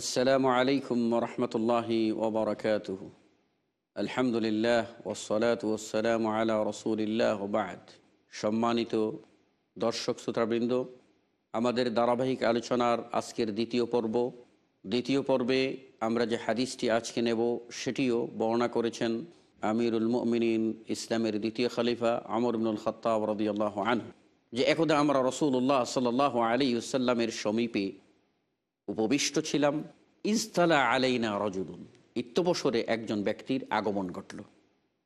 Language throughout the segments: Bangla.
আসসালামু আলাইকুম রহমতুল্লাহি ওবরাকাত আলহামদুলিল্লাহ ওসলাত ওসালাম আলা রসুলিল্লাহ বাদ সম্মানিত দর্শক শ্রোতাবৃন্দ, আমাদের ধারাবাহিক আলোচনার আজকের দ্বিতীয় পর্ব। দ্বিতীয় পর্বে আমরা যে হাদিসটি আজকে নেব, সেটিও বর্ণনা করেছেন আমিরুল মমিন ইসলামের দ্বিতীয় খালিফা আমর ইবনুল খত্তাব রদিয়াল্লাহ আন যে একদা আমরা রসুল্লাহ সাল আলী সমীপে উপবিষ্ট ছিলাম ইস্তালা আলাইনা রজুদুন ইত্যবসরে একজন ব্যক্তির আগমন ঘটল।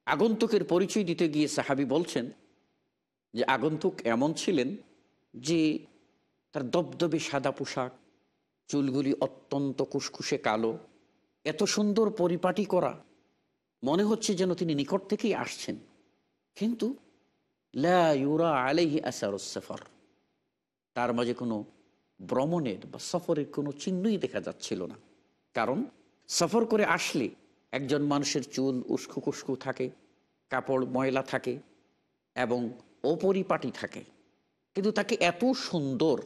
আগন্তুকের পরিচয় দিতে গিয়ে সাহাবি বলছেন যে, আগন্তুক এমন ছিলেন যে, তার দবদবে সাদা পোশাক, চুলগুলি অত্যন্ত কুসকুসে কালো, এত সুন্দর পরিপাটি করা, মনে হচ্ছে যেন তিনি নিকট থেকেই আসছেন। কিন্তু লা ইউরা আলাইহি আসারুসফর তার মাঝে কোনো ভ্রমণের বা সফরের কোনো চিহ্নই দেখা যাচ্ছিল না। কারণ সফর করে আসলে একজন মানুষের চুল উস্কু কুস্কু থাকে, কাপড় ময়লা থাকে এবং অপরিপাটি থাকে। কিন্তু তাকে এত সুন্দর,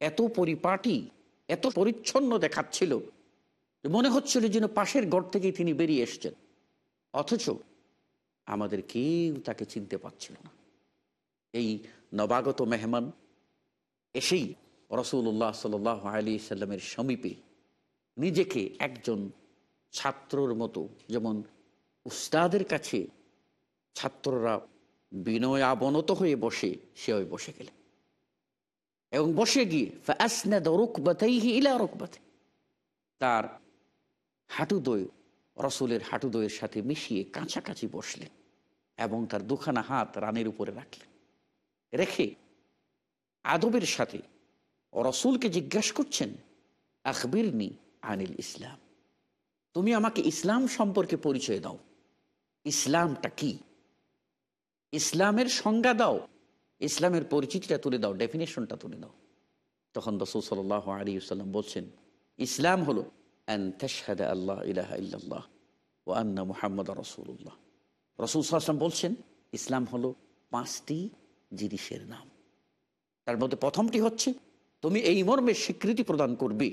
এত পরিপাটি, এত পরিচ্ছন্ন দেখাচ্ছিল মনে হচ্ছিল যেন পাশের ঘর থেকেই তিনি বেরিয়ে এসছেন। অথচ আমাদের কেউ তাকে চিনতে পারছিল না। এই নবাগত মেহমান এসেই রসুল্লাহ সাল আলী সাল্লামের সমীপে নিজেকে একজন ছাত্রর মতো, যেমন উস্তাদের কাছে ছাত্ররা বিনয় আবনত হয়ে বসে, সে ওই বসে গেলেন এবং বসে গিয়ে তার হাঁটুদয়, রসুলের হাঁটুদয়ের সাথে মিশিয়ে কাছাকাছি বসলেন এবং তার দুখানা হাত রানের উপরে রাখলেন। রেখে আদবের সাথে রসুলকে জিজ্ঞাসা করছেন, আখবিরনি আনিল ইসলাম। তুমি আমাকে ইসলাম সম্পর্কে পরিচয় দাও। ইসলামটা কি? ইসলামের সংজ্ঞা দাও। ইসলামের পরিচিতিটা তুলে দাও, ডেফিনেশনটা তুলে দাও। তখন রসুল সাল আলী সাল্লাম বলছেন, ইসলাম হলো আল্লাহ ইলাহ ইল্লাল্লাহ ও আন্না মুহাম্মদ রসুল্লাহ রসুল সাল্লাম বলছেন, ইসলাম হলো পাঁচটি জিনিসের নাম। তার মধ্যে প্রথমটি হচ্ছে তুমি এই মর্মে স্বীকৃতি প্রদান করবে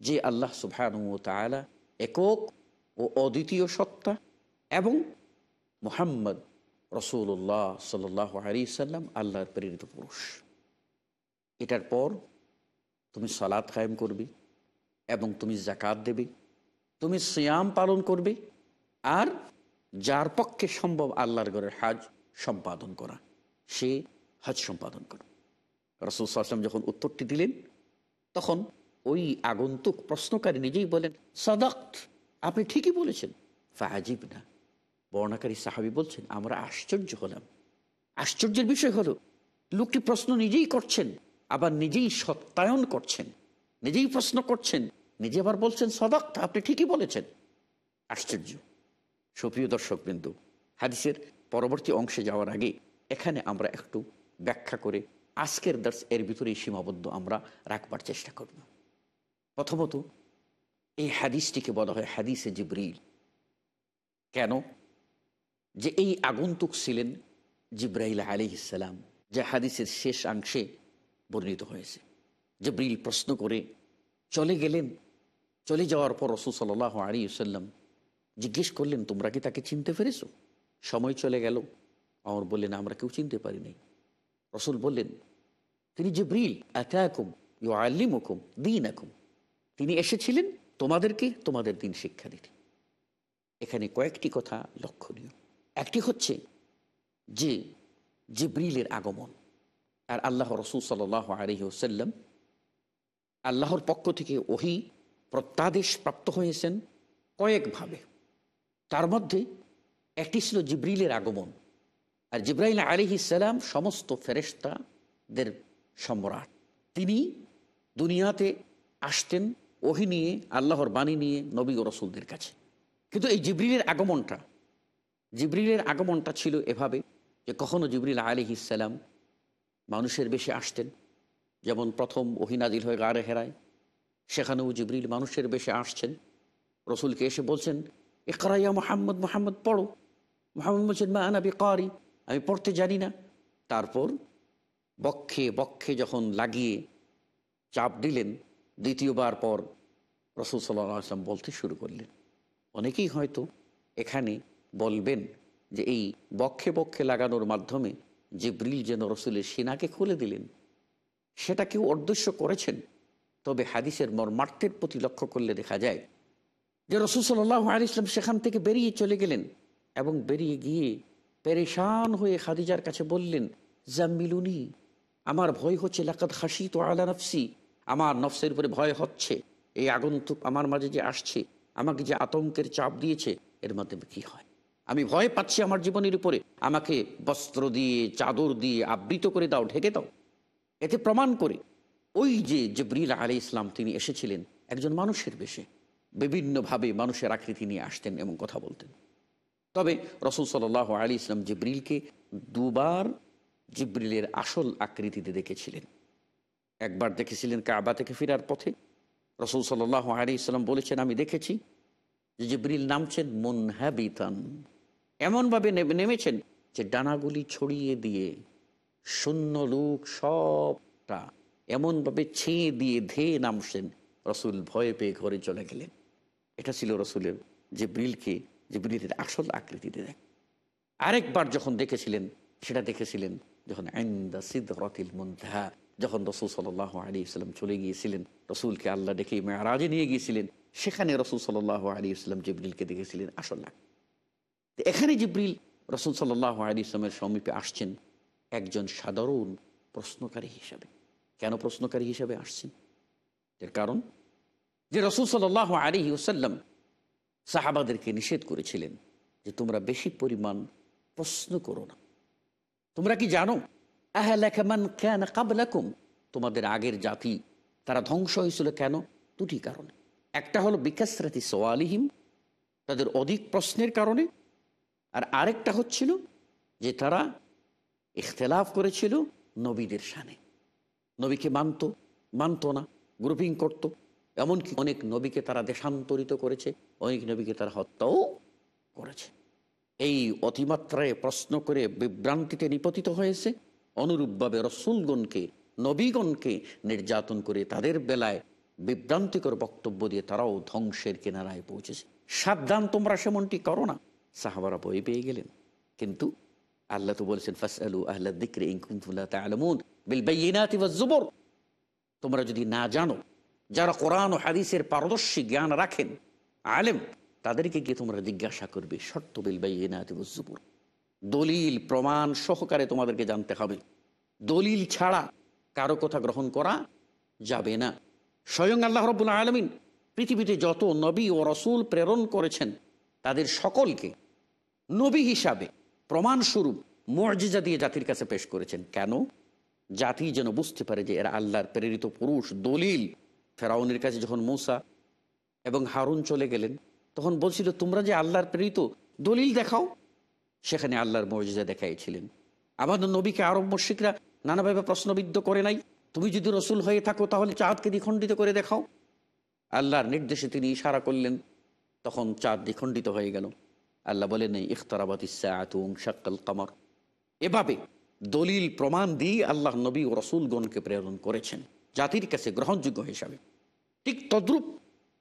যে আল্লাহ সুবহান ও তালা একক ও অদ্বিতীয় সত্তা এবং মোহাম্মদ রসুল্লাহ সাল আলী সাল্লাম আল্লাহর প্রেরিত পুরুষ। এটার পর তুমি সালাদ কায়েম করবে এবং তুমি জাকাত দেবে, তুমি সিয়াম পালন করবে আর যার পক্ষে সম্ভব আল্লাহর ঘরের হাজ সম্পাদন করা, সে হজ সম্পাদন করবে। রসুল সাল্লাম যখন উত্তরটি দিলেন, তখন ওই আগন্তুক প্রশ্নকারী নিজেই বলেন সদক্ত, আপনি ঠিকই বলেছেন। ফাহাজিব না বর্ণাকারী সাহাবি বলছেন, আমরা আশ্চর্য হলাম। আশ্চর্যের বিষয় হলো, লোকটি প্রশ্ন নিজেই করছেন, আবার নিজেই সত্যায়ন করছেন, নিজেই প্রশ্ন করছেন, নিজে আবার বলছেন, সদক্ত, আপনি ঠিকই বলেছেন। আশ্চর্য। সুপ্রিয় দর্শক বিন্দু হাদিসের পরবর্তী অংশে যাওয়ার আগে এখানে আমরা একটু ব্যাখ্যা করে আজকের দার্স এর ভিতরেই সীমাবদ্ধ আমরা রাখবার চেষ্টা করব। প্রথমত, এই হাদিসটিকে বলা হয় হাদিসে জিব্রিল। কেন? যে এই আগন্তুক ছিলেন জিব্রাইল আলি ইসালাম যা হাদিসের শেষ অংশে বর্ণিত হয়েছে। জিব্রিল প্রশ্ন করে, চলে গেলেন? চলে যাওয়ার পর রসুল সাল আলী সাল্লাম জিজ্ঞেস করলেন, তোমরা কি তাকে চিনতে পেরেছ? সময় চলে গেল। আমার বললেন, আমরা কেউ চিনতে পারিনি। রসুল বললেন, তিনি জিব্রিল, আতাকুম ইউ আল্লিমুকুম দিন আকুম তিনি এসেছিলেন তোমাদেরকে তোমাদের দিন শিক্ষা দিতে। এখানে কয়েকটি কথা লক্ষণীয়। একটি হচ্ছে যে জিব্রিলের আগমন আর আল্লাহ রসুল সাল আলহিহসাল্লাম আল্লাহর পক্ষ থেকে ওহি প্রত্যাদেশ প্রাপ্ত হয়েছেন কয়েকভাবে। তার মধ্যে একটি ছিল জিব্রিলের আগমন। আর জিব্রাইল আলিহিসাল্লাম সমস্ত ফেরেস্তা দের সম্রাট। তিনি দুনিয়াতে আসতেন ওহি নিয়ে, আল্লাহর বাণী নিয়ে নবী ও রসুলদের কাছে। কিন্তু এই জিবরিলের আগমনটা জিবরিলের আগমনটা ছিল এভাবে যে কখনও জিবরিল আলী ইসালাম মানুষের বেশে আসতেন। যেমন প্রথম ওহিনাদিল হয়ে গাড়ে হেরায়, সেখানেও জিবরিল মানুষের বেশে আসছেন। রসুলকে এসে বলছেন একরাইয়া মোহাম্মদ মোহাম্মদ পড়ো। মোহাম্মদ বলছেন, মা আনাবি কারি আমি পড়তে জানি না। তারপর বক্ষে বক্ষে যখন লাগিয়ে চাপ দিলেন, দ্বিতীয়বার পর রসুল সাল্লাহ আসলাম বলতে শুরু করলেন। অনেকেই হয়তো এখানে বলবেন যে এই বক্ষে বক্ষে লাগানোর মাধ্যমে জিব্রিল যেন রসুলের সিনাকে খুলে দিলেন, সেটা কেউ অদৃশ্য করেছেন। তবে হাদিসের মর্মার্থের প্রতি লক্ষ্য করলে দেখা যায় যে রসুল সাল্লাহ আলি ইসলাম সেখান থেকে বেরিয়ে চলে গেলেন এবং বেরিয়ে গিয়ে পেরেশান হয়ে খাদিজার কাছে বললেন, জাম্মিলুনি, আমার ভয় হচ্ছে লাকাত হাসি তো আলা নফসি। আমার নফসের উপরে ভয় হচ্ছে। এই আগন্তুক আমার মাঝে যে আসছে, আমাকে যে আতঙ্কের চাপ দিয়েছে, এর মাধ্যমে কি হয়? আমি ভয় পাচ্ছি আমার জীবনের উপরে। আমাকে বস্ত্র দিয়ে, চাদর দিয়ে আবৃত করে দাও, ঢেকে দাও। এতে প্রমাণ করে, ওই যে জবরিল আলী ইসলাম তিনি এসেছিলেন, একজন মানুষের বেশে। বিভিন্নভাবে মানুষের আকৃতি নিয়ে আসতেন এবং কথা বলতেন। তবে রসুল সাল আলী ইসলাম জিব্রিলকে দুবার জিব্রিলের আসল আকৃতিতে দেখেছিলেন। একবার দেখেছিলেন কাবা থেকে ফেরার পথে। রসুল সাল আলী ইসলাম বলেছেন, আমি দেখেছি যে জিব্রিল নামছেন মুনহাবিতান। এমনভাবে নেমে- নেমেছেন যে ডানাগুলি ছড়িয়ে দিয়ে শূন্য লোক সবটা এমনভাবে ছেঁয়ে দিয়ে ধেয়ে নামছেন। রসুল ভয়ে পেয়ে ঘরে চলে গেলেন। এটা ছিল রসুলের যে ব্রিলকে যে ব্রিলের আসল আকৃতিতে দেখ। আরেকবার যখন দেখেছিলেন, সেটা দেখেছিলেন যখন আইন্দা সিদ্ধরতিল মুন্তাহা, যখন রসুল সাল্লাহ আলী ইসলাম চলে গিয়েছিলেন, রসুলকে আল্লাহ ডেকে মেয়ারাজে নিয়ে গিয়েছিলেন, সেখানে রসুল সাল্লাহ আলী ইসলাম জিব্রিলকে দেখেছিলেন আসল তো এখানে জিব্রিল রসুল সাল্লাহ আলী ইসলামের সমীপে আসছেন একজন সাধারণ প্রশ্নকারী হিসাবে। কেন প্রশ্নকারী হিসাবে আসছেন? এর কারণ যে রসুল সাল্লাহ আলী ওসাল্লাম সাহাবাদেরকে নিষেধ করেছিলেন যে তোমরা বেশি পরিমাণ প্রশ্ন করো না। তোমরা কি জানো? কেন কাবলাকুম। তোমাদের আগের জাতি, তারা ধ্বংস হয়েছিল কেন? দুটি কারণে। একটা হলো বিকাশরাতি সোয়ালিহিম, তাদের অধিক প্রশ্নের কারণে। আর আরেকটা হচ্ছিল যে তারা ইখতলাফ করেছিল নবীদের সানে নবীকে মানত মানত না, গ্রুপিং করত। এমনকি অনেক নবীকে তারা দেশান্তরিত করেছে, অনেক নবীকে তারা হত্যাও করেছে। এই অতিমাত্রায় প্রশ্ন করে বিভ্রান্তিতে নিপতিত হয়েছে। অনুরূপভাবে রসুলগণকে, নবীগণকে নির্যাতন করে তাদের বেলায় বিভ্রান্তিকর বক্তব্য দিয়ে তারাও ধ্বংসের কিনারায় পৌঁছেছে। সাবধান তোমরা সেমনটি করো না। সাহাবারা বই পেয়ে গেলেন। কিন্তু আল্লাহ তো বলেছেন ফাস আলু আল্লাহ দিক্রে ইনকুমতুল্লাহ বিল বাইনাতি তোমরা যদি না জানো যারা কোরআন ও হাদিসের পারদর্শী জ্ঞান রাখেন, আলেম, তাদেরকে গিয়ে তোমরা জিজ্ঞাসা করবে, শর্ত বিল বাইনাতিবুর দলিল, প্রমাণ সহকারে তোমাদেরকে জানতে হবে। দলিল ছাড়া কারও কথা গ্রহণ করা যাবে না। স্বয়ং আল্লাহ রবুল আলমিন পৃথিবীতে যত নবী ও রসুল প্রেরণ করেছেন, তাদের সকলকে নবী হিসাবে প্রমাণস্বরূপ মর্যাদা দিয়ে জাতির কাছে পেশ করেছেন। কেন? জাতি যেন বুঝতে পারে যে এরা আল্লাহর প্রেরিত পুরুষ, দলিল ফেরাউনের কাছে যখন মূসা এবং হারুন চলে গেলেন, তখন বলছিল, তোমরা যে আল্লাহর প্রেরিত, দলিল দেখাও। সেখানে আল্লাহর মর্যাদা দেখাইছিলেন আমাদের নবীকে আরব মস্যিকরা নানাভাবে প্রশ্নবিদ্ধ করে নাই। তুমি যদি রসুল হয়ে থাকো, তাহলে চাঁদকে দ্বিখণ্ডিত করে দেখাও। আল্লাহর নির্দেশে তিনি ইশারা করলেন, তখন চাঁদ দ্বিখণ্ডিত হয়ে গেল। আল্লাহ বলেন ইখতারাবাদ ইসাআতুং শাক্কাল কামর। এভাবে দলিল প্রমাণ দিয়ে আল্লাহ নবী ও রসুলগণকে প্রেরণ করেছেন, জাতির কাছে গ্রহণযোগ্য হিসাবে। ঠিক তদ্রূপ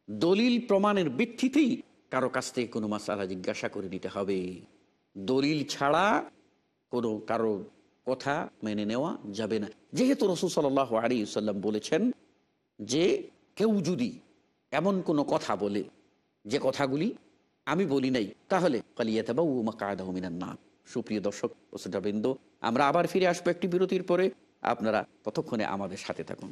দলিল প্রমাণের ভিত্তিতেই কারও কাছ থেকে কোনো মাসালা জিজ্ঞাসা করে নিতে হবে। দলিল ছাড়া কোনো কারও কথা মেনে নেওয়া যাবে না। যেহেতু রসুল সাল আলী সাল্লাম বলেছেন যে, কেউ যদি এমন কোনো কথা বলে যে কথাগুলি আমি বলি নাই, তাহলে কালিয়াতাবা ও মাকাদাহমিনার না সুপ্রিয় দর্শক শ্রোতাবৃন্দ, আমরা আবার ফিরে আসব একটি বিরতির পরে। আপনারা ততক্ষণে আমাদের সাথে থাকুন।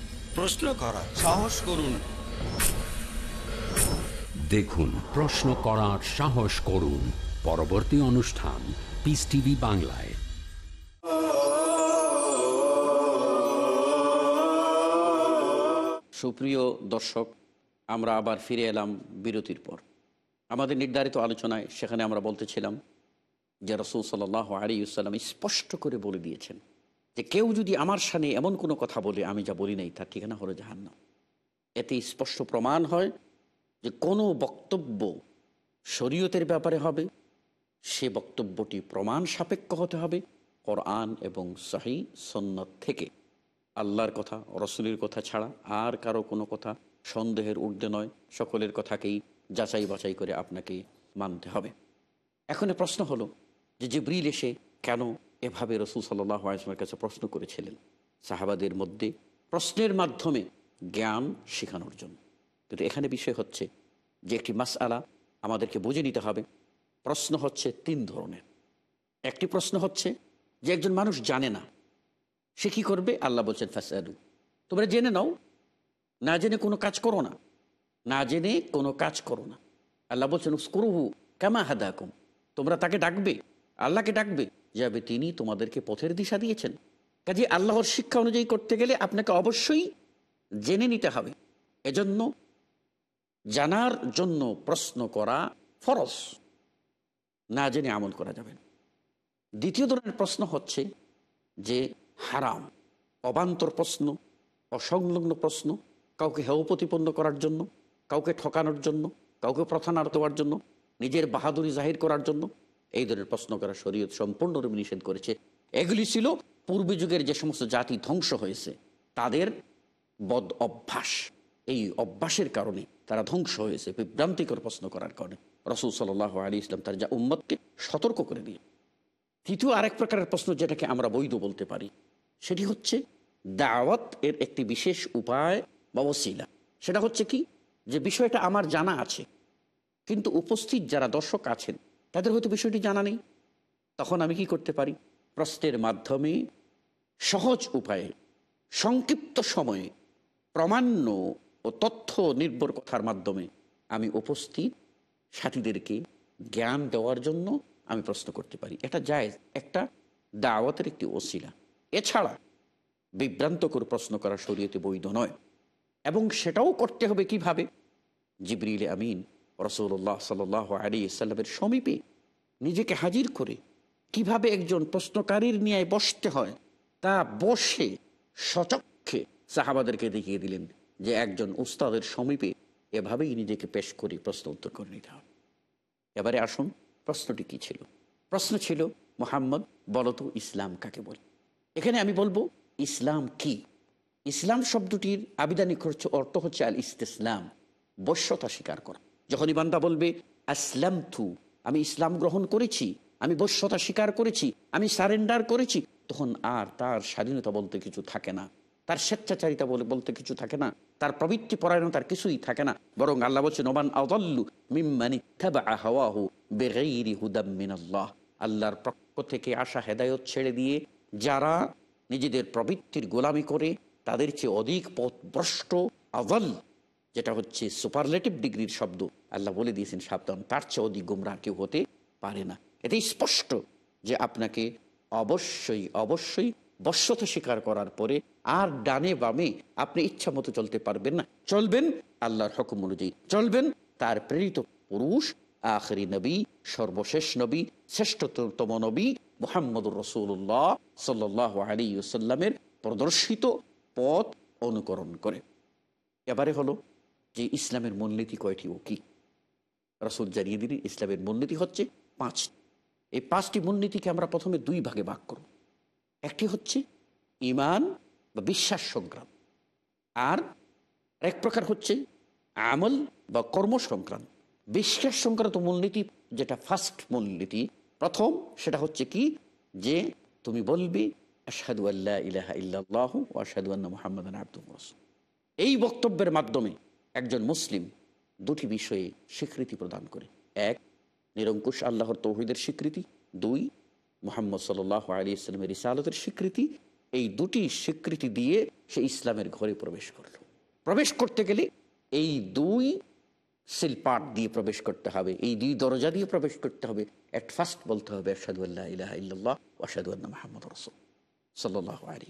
প্রশ্ন করা সাহস করুন। দেখুন প্রশ্ন করার সাহস করুন। পরবর্তী অনুষ্ঠান পিস টিভি বাংলায়। সুপ্রিয় দর্শক আমরা আবার ফিরে এলাম বিরতির পর। আমাদের নির্ধারিত আলোচনায় সেখানে আমরা বলতেছিলাম যে রসুল সাল আলী ইসাল্লাম স্পষ্ট করে বলে দিয়েছেন যে কেউ যদি আমার সামনে এমন কোনো কথা বলে, আমি যা বলি নাই, তার ঠিকানা হলো জাহান্নাম। এতে স্পষ্ট প্রমাণ হয় যে কোনো বক্তব্য শরীয়তের ব্যাপারে হবে, সে বক্তব্যটি প্রমাণ সাপেক্ষ হতে হবে কোরআন এবং সহি সন্ন্যত থেকে। আল্লাহর কথা, রসুলের কথা ছাড়া আর কারও কোনো কথা সন্দেহের ঊর্ধ্বে নয়। সকলের কথাকেই যাচাই বাছাই করে আপনাকে মানতে হবে। এখন প্রশ্ন হলো যে জিব্রিল এসে কেন এভাবে রসুল সাল্লাহ আসলামের কাছে প্রশ্ন করেছিলেন। সাহাবাদের মধ্যে প্রশ্নের মাধ্যমে জ্ঞান শেখানোর জন্য। কিন্তু এখানে বিষয় হচ্ছে যে একটি মাস আলা আমাদেরকে বুঝে নিতে হবে। প্রশ্ন হচ্ছে তিন ধরনের। একটি প্রশ্ন হচ্ছে যে একজন মানুষ জানে না, সে কী করবে? আল্লাহ বলছেন ফাসাদু তোমরা জেনে নাও। না জেনে কোনো কাজ করো না। না জেনে কোনো কাজ করো না। আল্লাহ বলছেন, উস্কুরুহু কামা হাদাকুম। তোমরা তাকে ডাকবে, আল্লাহকে ডাকবে। যাবে তিনি তোমাদেরকে পথের দিশা দিয়েছেন। কাজে আল্লাহর শিক্ষা অনুযায়ী করতে গেলে আপনাকে অবশ্যই জেনে নিতে হবে। এজন্য জানার জন্য প্রশ্ন করা ফরস না জেনে আমল করা যাবে না। দ্বিতীয় ধরনের প্রশ্ন হচ্ছে যে হারাম, অবান্তর প্রশ্ন, অসংলগ্ন প্রশ্ন, কাউকে হেয় প্রতিপন্ন করার জন্য, কাউকে ঠকানোর জন্য, কাউকে প্রথানার দেওয়ার জন্য, নিজের বাহাদুরি জাহির করার জন্য এই ধরনের প্রশ্ন করা শরীয়ত সম্পূর্ণরূপে নিষেধ করেছে। এগুলি ছিল পূর্বী যুগের যে সমস্ত জাতি ধ্বংস হয়েছে, তাদের বদ অভ্যাস। এই অভ্যাসের কারণে তারা ধ্বংস হয়েছে বিভ্রান্তিকর প্রশ্ন করার কারণে। রসুল সাল আলী ইসলাম তার যা উম্মতকে সতর্ক করে দিয়ে তৃতীয় আরেক প্রকারের প্রশ্ন যেটাকে আমরা বৈধ বলতে পারি, সেটি হচ্ছে দাওয়াত এর একটি বিশেষ উপায় বা ওসিলা। সেটা হচ্ছে কি? যে বিষয়টা আমার জানা আছে, কিন্তু উপস্থিত যারা দর্শক আছেন তাদের হয়তো বিষয়টি জানা নেই। তখন আমি কি করতে পারি? প্রশ্নের মাধ্যমে, সহজ উপায়ে, সংক্ষিপ্ত সময়ে, প্রমাণ্য ও তথ্য নির্ভর কথার মাধ্যমে আমি উপস্থিত সাথীদেরকে জ্ঞান দেওয়ার জন্য আমি প্রশ্ন করতে পারি। এটা যায় একটা দাওয়াতের একটি ওসিলা। এছাড়া বিভ্রান্তকর প্রশ্ন করা শরীয়তে বৈধ নয়। এবং সেটাও করতে হবে কীভাবে? জিবরিল আমিন রসৌল্লাহ সাল আলী ইসাল্লামের সমীপে নিজেকে হাজির করে কীভাবে একজন প্রশ্নকারীর নিয়ে বসতে হয় তা বসে সচক্ষে সাহাবাদেরকে দেখিয়ে দিলেন যে একজন উস্তাদের সমীপে এভাবেই নিজেকে পেশ করে প্রশ্ন উত্তর করে নিতে হবে। এবারে আসুন, প্রশ্নটি কি ছিল? প্রশ্ন ছিল, মোহাম্মদ বলতো ইসলাম কাকে বলে? এখানে আমি বলব, ইসলাম কি? ইসলাম শব্দটির আবিধানিক অর্থ হচ্ছে আল ইস্তেসলাম বশ্যতা স্বীকার করা। যখনই বান্দা বলবে আসলাম থু আমি ইসলাম গ্রহণ করেছি, আমি বশ্যতা স্বীকার করেছি, আমি সারেন্ডার করেছি, তখন আর তার স্বাধীনতা বলতে কিছু থাকে না। তার স্বেচ্ছাচারিতা বলে, বলতে কিছু থাকে না। তার প্রবৃত্তি পরায়ণতার কিছুই থাকে না। বরং আল্লাহ বলছেন, ওমান আদল্লু মিম্মানি হাওয়াহু বেগাইরি হুদাম মিনাল্লাহ। আল্লাহর পক্ষ থেকে আসা হেদায়ত ছেড়ে দিয়ে যারা নিজেদের প্রবৃত্তির গোলামি করে, তাদের চেয়ে অধিক পথ ভ্রষ্ট যেটা হচ্ছে সুপারলেটিভ ডিগ্রির শব্দ। আল্লাহ বলে দিয়েছেন, সাবধান। তার চেয়ে অধিক গুমরা কেউ হতে পারে না। এটাই স্পষ্ট যে আপনাকে অবশ্যই অবশ্যই বশ্যতা স্বীকার করার পরে আর ডানে বামে আপনি ইচ্ছা মতো চলতে পারবেন না। চলবেন আল্লাহর হকম অনুযায়ী। চলবেন তার প্রেরিত পুরুষ, আখরি নবী, সর্বশেষ নবী, শ্রেষ্ঠতম নবী মোহাম্মদুর রসুল্লাহ সাল্লাহ আলী সাল্লামের প্রদর্শিত পথ অনুকরণ করে। এবারে হলো যে ইসলামের মূলনীতি কয়টি ও কি? রসুল জানিয়ে দিলেন, ইসলামের মূলনীতি হচ্ছে পাঁচ এই পাঁচটি মূলনীতিকে আমরা প্রথমে দুই ভাগে ভাগ করব। একটি হচ্ছে ইমান বা বিশ্বাস সংক্রান্ত আর এক প্রকার হচ্ছে আমল বা কর্ম সংক্রান্ত বিশ্বাস সংক্রান্ত মূলনীতি যেটা ফার্স্ট মূলনীতি, প্রথম সেটা হচ্ছে কি? যে তুমি বলবি, আশহাদু আল্লাহ ইলাহা ইল্লাল্লাহু ও আশহাদু আন্না মুহাম্মাদান আবদুহু এই বক্তব্যের মাধ্যমে একজন মুসলিম দুটি বিষয়ে স্বীকৃতি প্রদান করে। এক, নিরঙ্কুশ আল্লাহর তৌহিদের স্বীকৃতি। দুই, মোহাম্মদ সাল আলী ইসলামের ইসালতের স্বীকৃতি। এই দুটি স্বীকৃতি দিয়ে সে ইসলামের ঘরে প্রবেশ করল। প্রবেশ করতে গেলে এই দুই শিলপাট দিয়ে প্রবেশ করতে হবে, এই দুই দরজা দিয়ে প্রবেশ করতে হবে। অ্যাট ফার্স্ট বলতে হবে আসাদুল্লাহ ইলাহা ওয়াসাদুল্লাহ মাহমুদ রসুল সাল্লাহ আলী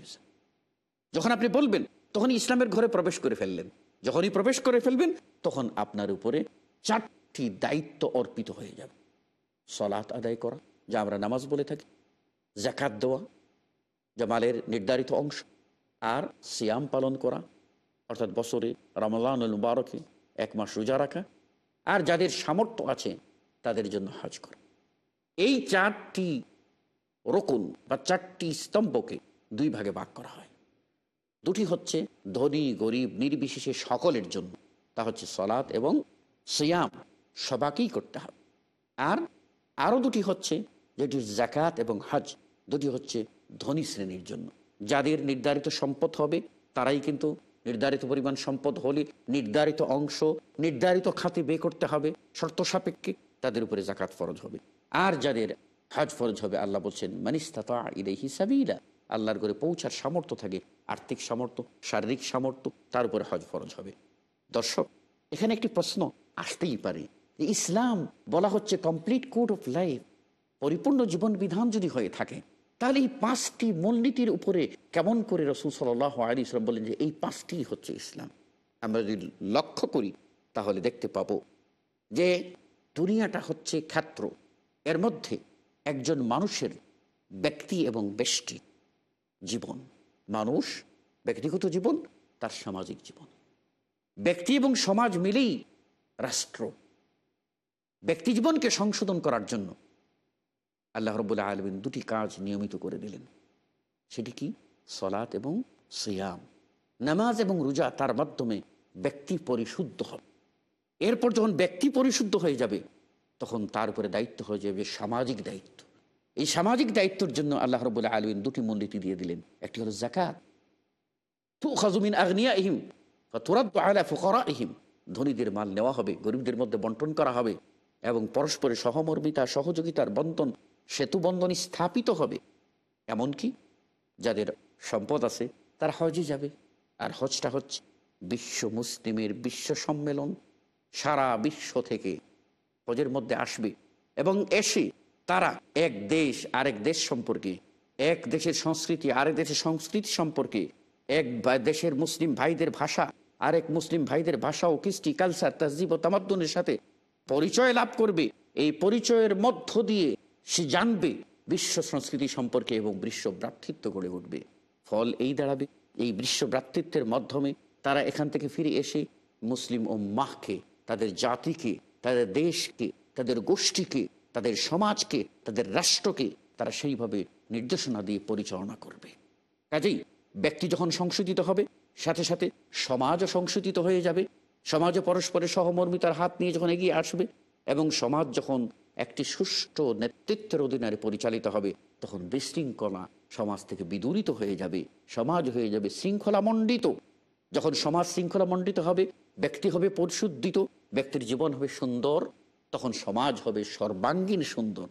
যখন আপনি বলবেন তখন ইসলামের ঘরে প্রবেশ করে ফেললেন। যখনই প্রবেশ করে ফেলবেন, তখন আপনার উপরে চারটি দায়িত্ব অর্পিত হয়ে যাবে। সলাৎ আদায় করা, যা আমরা নামাজ বলে থাকি জাকাত দেওয়া, যা মালের নির্ধারিত অংশ, আর সিয়াম পালন করা, অর্থাৎ বছরে রমলানুল মুবারকে এক মাস রোজা রাখা, আর যাদের সামর্থ্য আছে তাদের জন্য হজ করা। এই চারটি রকুন বা চারটি স্তম্ভকে দুই ভাগে ভাগ করা হয়। দুটি হচ্ছে ধনী, গরিব, নির্বিশেষে সকলের জন্য। তা হচ্ছে সলাৎ এবং সিয়াম। সবাকেই করতে হবে। আর আরও দুটি হচ্ছে যেটি জাকাত এবং হজ। দুটি হচ্ছে ধনী শ্রেণির জন্য। যাদের নির্ধারিত সম্পদ হবে, তারাই কিন্তু নির্ধারিত পরিমাণ সম্পদ হলে নির্ধারিত অংশ, নির্ধারিত খাতে বে করতে হবে। শর্ত সাপেক্ষে তাদের উপরে জাকাত ফরজ হবে। আর যাদের হজ ফরজ হবে, আল্লাহ বলছেন মানিস্তাতা ইদে হিসাবিলা আল্লাহর ঘরে পৌঁছার সামর্থ্য থাকে, আর্থিক সামর্থ্য, শারীরিক সামর্থ্য, তার উপরে হজ ফরজ হবে। দর্শক, এখানে একটি প্রশ্ন আসতেই পারে। যে ইসলাম বলা হচ্ছে কমপ্লিট কোড অফ লাইফ পরিপূর্ণ জীবন বিধান যদি হয়ে থাকে, তাহলে এই পাঁচটি মূলনীতির উপরে কেমন করে রসুল সাল্লাহ আলী ইসলাম বলেন যে এই পাঁচটি হচ্ছে ইসলাম? আমরা যদি লক্ষ্য করি, তাহলে দেখতে পাবো যে দুনিয়াটা হচ্ছে ক্ষেত্র। এর মধ্যে একজন মানুষের ব্যক্তি এবং বেষ্টি। জীবন। মানুষ ব্যক্তিগত জীবন, তার সামাজিক জীবন। ব্যক্তি এবং সমাজ মিলেই রাষ্ট্র। ব্যক্তি জীবনকে সংশোধন করার জন্য আল্লাহ রবুল্লাহ আলমিন দুটি কাজ নিয়মিত করে দিলেন। সেটি কি? সলাৎ এবং সিয়াম। নামাজ এবং রোজা তার মাধ্যমে ব্যক্তি পরিশুদ্ধ হবে এরপর যখন ব্যক্তি পরিশুদ্ধ হয়ে যাবে, তখন তার উপরে দায়িত্ব হয়ে যাবে সামাজিক দায়িত্ব। এই সামাজিক দায়িত্বের জন্য আল্লাহ রবুল্লাহ আলমিন দুটি মূলনীতি দিয়ে দিলেন। একটি হলো জাকাত তু খাজুমিন আগনিয়া ইহিম তুরাদ্দ আলা ফুকরা ইহিম ধনীদের মাল নেওয়া হবে, গরিবদের মধ্যে বন্টন করা হবে এবং পরস্পরের সহমর্মিতা, সহযোগিতার বন্ধন, সেতু বন্ধন স্থাপিত হবে। এমনকি যাদের সম্পদ আছে, তারা হজে যাবে। আর হজটা হচ্ছে বিশ্ব মুসলিমের বিশ্ব সম্মেলন। সারা বিশ্ব থেকে হজের মধ্যে আসবে এবং এসে তারা এক দেশ, আরেক দেশ সম্পর্কে, এক দেশের সংস্কৃতি, আরেক দেশের সংস্কৃতি সম্পর্কে, এক দেশের মুসলিম ভাইদের ভাষা, আরেক মুসলিম ভাইদের ভাষা ও কৃষ্টি কালচার তাজিব ও তামাদ্দনের সাথে পরিচয় লাভ করবে। এই পরিচয়ের মধ্য দিয়ে সে জানবে বিশ্ব সংস্কৃতি সম্পর্কে এবং বিশ্ব ভ্রাতৃত্ব গড়ে উঠবে। ফল এই দাঁড়াবে, এই বিশ্ব ভ্রাতৃত্বের মাধ্যমে তারা এখান থেকে ফিরে এসে মুসলিম ও মাহকে তাদের জাতিকে, তাদের দেশকে, তাদের গোষ্ঠীকে তাদের সমাজকে, তাদের রাষ্ট্রকে তারা সেইভাবে নির্দেশনা দিয়ে পরিচালনা করবে। কাজেই ব্যক্তি যখন সংশোধিত হবে, সাথে সাথে সমাজও সংশোধিত হয়ে যাবে। সমাজও পরস্পরের সহমর্মিতার হাত নিয়ে যখন এগিয়ে আসবে এবং সমাজ যখন একটি সুষ্ঠু নেতৃত্বের অধীনে পরিচালিত হবে, তখন বিশৃঙ্খলা সমাজ থেকে বিদূরিত হয়ে যাবে, সমাজ হয়ে যাবে শৃঙ্খলামণ্ডিত। যখন সমাজ শৃঙ্খলামণ্ডিত হবে, ব্যক্তি হবে পরিশুদ্ধিত, ব্যক্তির জীবন হবে সুন্দর। তখন সমাজ হবে সর্বাঙ্গীন সুন্দর।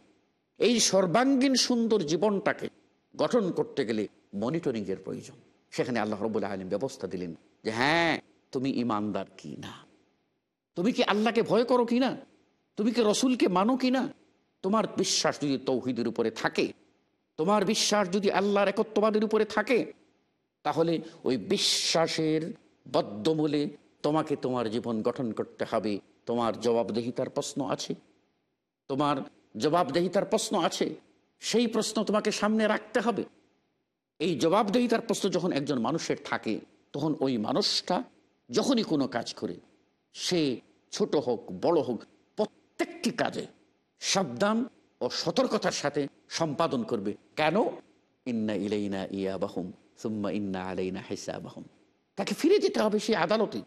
এই সর্বাঙ্গীন সুন্দর জীবনটাকে গঠন করতে গেলে মনিটরিংয়ের প্রয়োজন। সেখানে আল্লাহ রবুল্লা আলম ব্যবস্থা দিলেন যে হ্যাঁ তুমি ইমানদার কি না? তুমি কি আল্লাহকে ভয় করো কি না? তুমি কি রসুলকে মানো কি না? তোমার বিশ্বাস যদি তৌহিদের উপরে থাকে, তোমার বিশ্বাস যদি আল্লাহর একত্ববাদের উপরে থাকে, তাহলে ওই বিশ্বাসের বদ্ধমূলে তোমাকে তোমার জীবন গঠন করতে হবে তোমার জবাবদেহিতার প্রশ্ন আছে? তোমার জবাবদেহিতার প্রশ্ন আছে? সেই প্রশ্ন তোমাকে সামনে রাখতে হবে। এই জবাবদেহিতার প্রশ্ন যখন একজন মানুষের থাকে, তখন ওই মানুষটা যখনই কোনো কাজ করে, সে ছোট হোক, বড় হোক, প্রত্যেকটি কাজে সাবধান ও সতর্কতার সাথে সম্পাদন করবে। কেন? ইন্না ইলাইনা ইয়া বাহুম সুম্মা ইন্না আলাইনা হেসা বাহুম তাকে ফিরে যেতে হবে সেই আদালতে।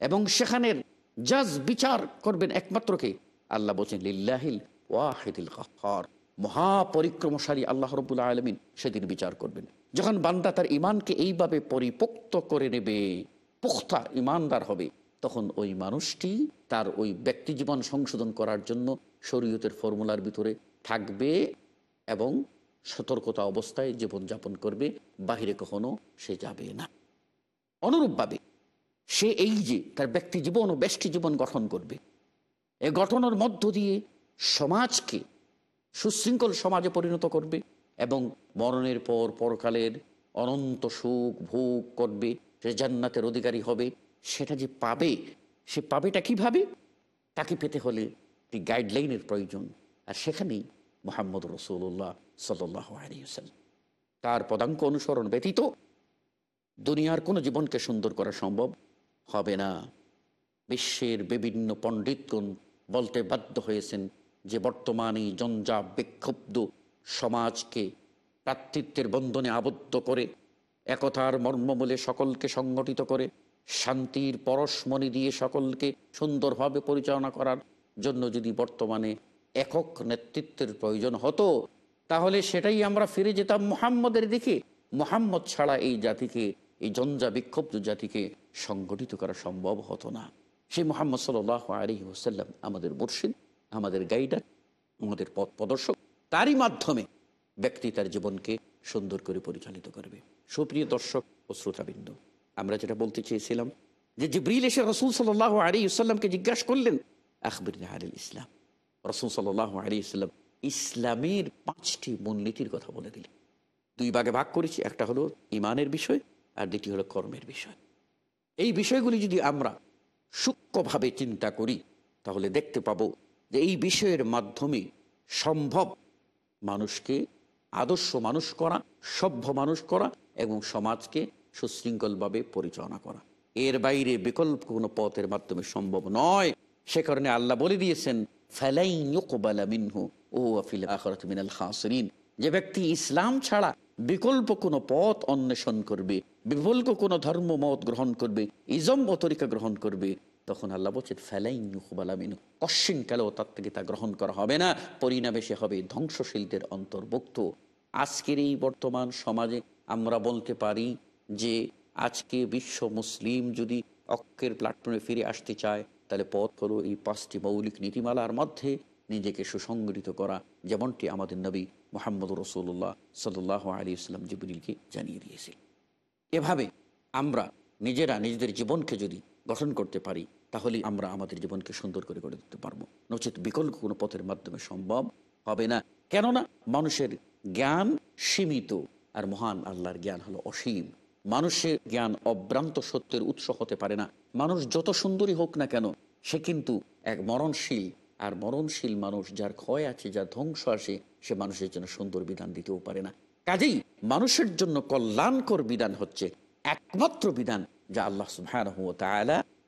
এবং সেখানের জাজ বিচার করবেন একমাত্রকে আল্লাহ বলছেন, লিল্লাহিল ওয়াহিদিল কাহ্হার মহাপরিক্রমশালী আল্লাহ রবুল্লা আলমিন সেদিন বিচার করবেন। যখন বান্দা তার ইমানকে এইভাবে পরিপোক্ত করে নেবে, পুখতা ইমানদার হবে, তখন ওই মানুষটি তার ওই ব্যক্তি জীবন সংশোধন করার জন্য শরীয়তের ফর্মুলার ভিতরে থাকবে এবং সতর্কতা অবস্থায় জীবনযাপন করবে, বাহিরে কখনো সে যাবে না। অনুরূপভাবে সে এই যে তার ব্যক্তি জীবন ও ব্যষ্টি জীবন গঠন করবে। এ গঠনের মধ্য দিয়ে সমাজকে সুশৃঙ্খল সমাজে পরিণত করবে এবং মরণের পর পরকালের অনন্ত সুখ ভোগ করবে, সে জান্নাতের অধিকারী হবে, সেটা যে পাবে, সে পাবেটা কীভাবে? তাকে পেতে হলে একটি গাইডলাইনের প্রয়োজন। আর সেখানেই মোহাম্মদ রসুল্লাহ সাল্লাহ আলিয়াল্লাম তার পদাঙ্ক অনুসরণ ব্যতীত দুনিয়ার কোনো জীবনকে সুন্দর করা সম্ভব হবে না। বিশ্বের বিভিন্ন পণ্ডিতগণ বলতে বাধ্য হয়েছেন যে বর্তমানে জঞ্জা বিক্ষুব্ধ সমাজকে প্রাতৃত্বের বন্ধনে আবদ্ধ করে, একতার মর্মমূলে সকলকে সংগঠিত করে, শান্তির পরশমণি দিয়ে সকলকে সুন্দরভাবে পরিচালনা করার জন্য যদি বর্তমানে একক নেতৃত্বের প্রয়োজন হতো, তাহলে সেটাই আমরা ফিরে যেতাম মোহাম্মদের দিকে। মোহাম্মদ ছাড়া এই জাতিকে এই জঞ্জা বিক্ষুব্ধ জাতিকে সংগঠিত করা সম্ভব হতো না। সেই মোহাম্মদ সাল আলী ওসাল্লাম আমাদের মুর্শিদ, আমাদের গাইডার, আমাদের পথ প্রদর্শক। তারই মাধ্যমে ব্যক্তি তার জীবনকে সুন্দর করে পরিচালিত করবে। সুপ্রিয় দর্শক ও শ্রোতাবিন্দু, আমরা যেটা বলতে চেয়েছিলাম যে জিব্রিল এসে রসুল সাল আলী ইসলামকে জিজ্ঞাসা করলেন আখবর আল ইসলাম? রসুল সাল আলী ইসলাম ইসলামের পাঁচটি মূলনীতির কথা বলে দিলেন। দুই ভাগে ভাগ করেছি, একটা হলো ইমানের বিষয় আর দ্বিতীয় হলো কর্মের বিষয়। এই বিষয়গুলি যদি আমরা সূক্ষ্মভাবে চিন্তা করি, তাহলে দেখতে পাবো যে এই বিষয়ের মাধ্যমে সম্ভব মানুষকে, আদর্শ মানুষ করা, সভ্য মানুষ করা এবং সমাজকে সুশৃঙ্খলভাবে পরিচালনা করা। এর বাইরে বিকল্প কোনো পথের মাধ্যমে সম্ভব নয়। সে কারণে আল্লাহ বলে দিয়েছেন মিনহু ও মিনাল খাসরিন। যে ব্যক্তি ইসলাম ছাড়া বিকল্প কোনো পথ অন্বেষণ করবে বিকল্প কোনো ধর্ম মত গ্রহণ করবে, ইজম ও তরিকা গ্রহণ করবে, তখন আল্লাহ বলছেন, ফেলাইন কশ্চিন কালেও তার থেকে তা গ্রহণ করা হবে না, পরিণামে সে হবে ধ্বংসশীলদের অন্তর্ভুক্ত। আজকের এই বর্তমান সমাজে আমরা বলতে পারি যে, আজকে বিশ্ব মুসলিম যদি অক্ষের প্ল্যাটফর্মে ফিরে আসতে চায়, তাহলে পথ হলো এই পাঁচটি মৌলিক নীতিমালার মধ্যে নিজেকে সুসংগঠিত করা, যেমনটি আমাদের নবী মোহাম্মদ রসুল্লাহ সাল্লাহ আলী ইসলাম জিবুলিকে জানিয়ে দিয়েছিল এভাবে আমরা নিজেরা নিজেদের জীবনকে যদি গঠন করতে পারি তাহলে আমরা আমাদের জীবনকে সুন্দর করে গড়ে তুলতে পারব। নচেত বিকল্প কোনো পথের মাধ্যমে সম্ভব হবে না। কেননা মানুষের জ্ঞান সীমিত, আর মহান আল্লাহর জ্ঞান হলো অসীম। মানুষের জ্ঞান অভ্রান্ত সত্যের উৎস হতে পারে না। মানুষ যত সুন্দরী হোক না কেন, সে কিন্তু এক মরণশীল, আর মরণশীল মানুষ যার ক্ষয় আছে, যার ধ্বংস আসে সে মানুষের জন্য সুন্দর বিধান দিতেও পারে না। কাজেই মানুষের জন্য কল্যাণকর বিধান হচ্ছে একমাত্র বিধান যা আল্লাহ সুহান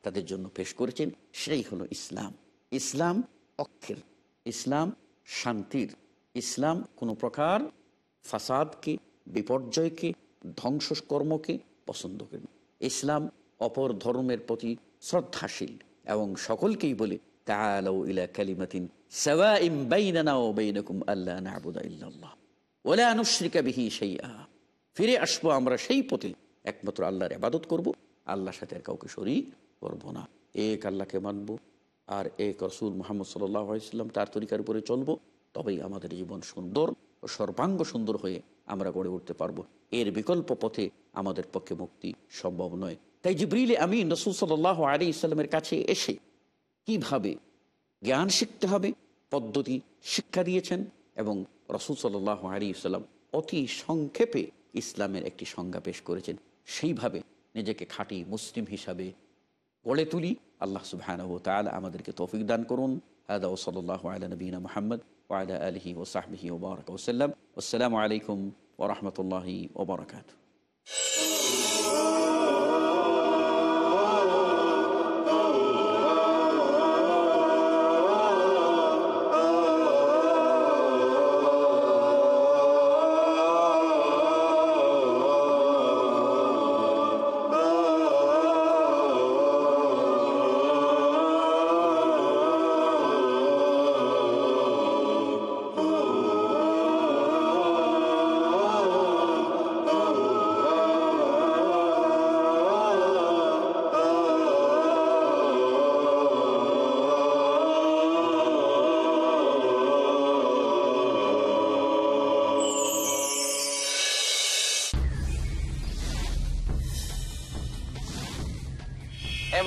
তাদের জন্য পেশ করেছেন সেই হলো ইসলাম। ইসলাম অক্ষের, ইসলাম শান্তির, ইসলাম কোনো প্রকার ফাসাদকে, বিপর্যয়কে, ধ্বংসকর্মকে পছন্দ করেন ইসলাম অপর ধর্মের প্রতি শ্রদ্ধাশীল এবং সকলকেই বলে, তাআলাউ ইলা কালিমাতিন সাওয়াইম বাইনানা ওয়া বাইনাকুম আল্লা না'বুদা ইল্লাল্লাহ। ওলা আনুশ্রিকা বিহি সেই ফিরে আসব আমরা সেই পথে। একমাত্র আল্লাহর আবাদত করব। আল্লাহর সাথে আর কাউকে শরী করব না। এক আল্লাহকে মানব আর এক রসুল মোহাম্মদ সাল্লাম তার তরিকার উপরে চলবো। তবেই আমাদের জীবন সুন্দর ও সর্বাঙ্গ সুন্দর হয়ে আমরা গড়ে উঠতে পারব। এর বিকল্প পথে আমাদের পক্ষে মুক্তি সম্ভব নয়। তাই জিব্রিল আমিন রসুল সাল্লাহ আলী ইসলামের কাছে এসে কীভাবে জ্ঞান শিখতে হবে, পদ্ধতি শিক্ষা দিয়েছেন এবং রসুল সাল্লাহ আলী অতি সংক্ষেপে ইসলামের একটি সংজ্ঞা পেশ করেছেন। সেইভাবে নিজেকে খাঁটি মুসলিম হিসাবে গড়ে তুলি। আল্লাহ সুবহান ও আমাদেরকে তৌফিক দান করুন। আদা ওসল্লাহ আলা নবীনা মোহাম্মদ ওয়াদা আলহি ও সাহবিহি ওবরক ওসাল্লাম আসসালামু আলাইকুম ওরহমতুল্লাহি ওবরাকাত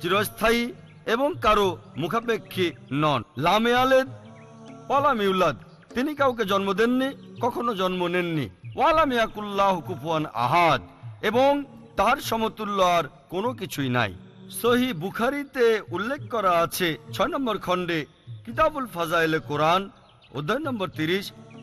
চিরস্থায়ী এবং কারও মুখাপেক্ষী নন। লামে আলেদ ওয়ালাম ইউলাদ তিনি কাউকে জন্ম দেননি, কখনো জন্ম নেননি। ওয়ালাম ইয়াকুল্লাহ কুফুয়ান আহাদ, এবং তার সমতুল্য আর কোনো কিছুই নাই। সহি বুখারিতে উল্লেখ করা আছে, ছয় নম্বর খণ্ডে কিতাবুল ফাজাইলে কোরআন, অধ্যায় নম্বর তিরিশ